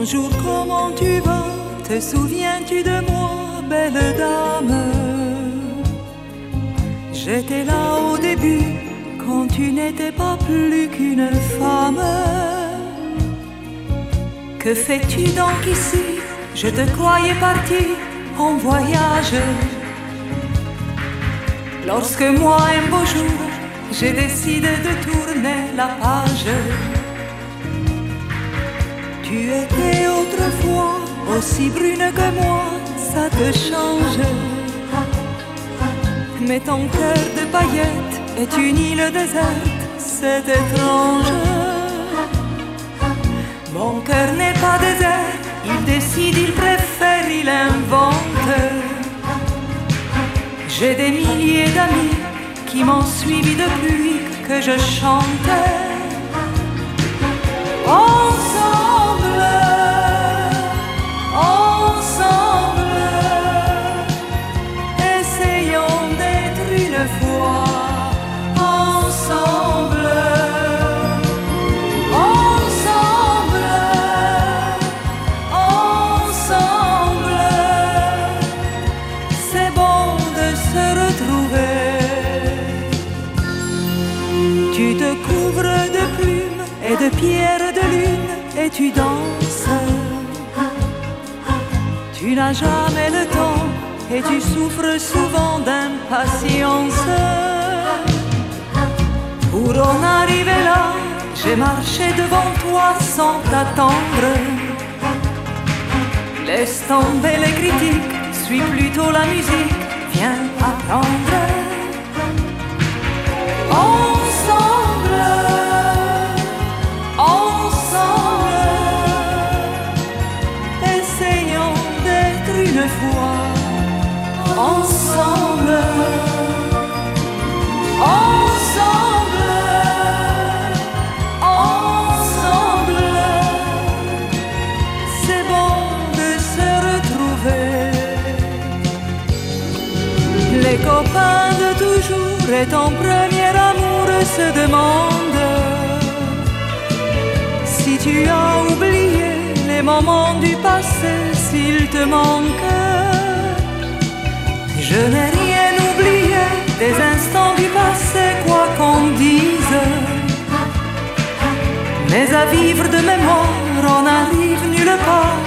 Bonjour, comment tu vas? Te souviens-tu de moi, belle dame? J'étais là au début, quand tu n'étais pas plus qu'une femme. Que fais-tu donc ici? Je te croyais parti en voyage. Lorsque moi, un beau jour, j'ai décidé de tourner la page. Tu étais autrefois aussi brune que moi, ça te change. Mais ton cœur de paillettes est une île déserte, c'est étrange. Mon cœur n'est pas désert, il décide, il préfère, il invente. J'ai des milliers d'amis qui m'ont suivi depuis que je chantais. Ensemble, et de pierres de lune et tu danses. Tu n'as jamais le temps et tu souffres souvent d'impatience. Pour en arriver là, j'ai marché devant toi sans t'attendre. Laisse tomber les critiques, suis plutôt la musique, viens apprendre. Les copains de toujours et ton premier amour se demandent si tu as oublié les moments du passé, s'ils te manquent. Je n'ai rien oublié des instants du passé, quoi qu'on dise. Mais à vivre de mémoire, on n'arrive nulle part